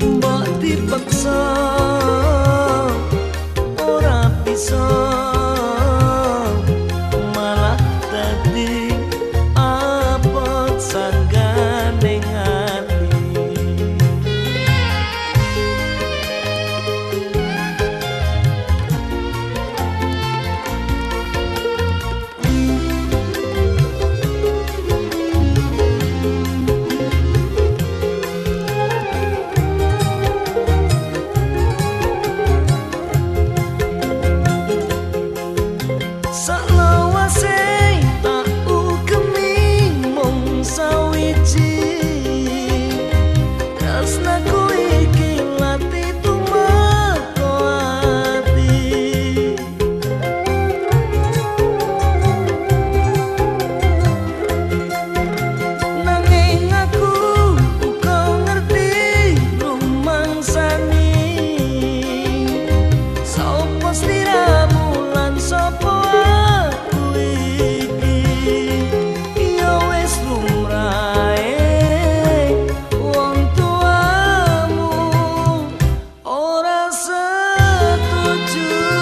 Mbok dipaksa ora bisa. do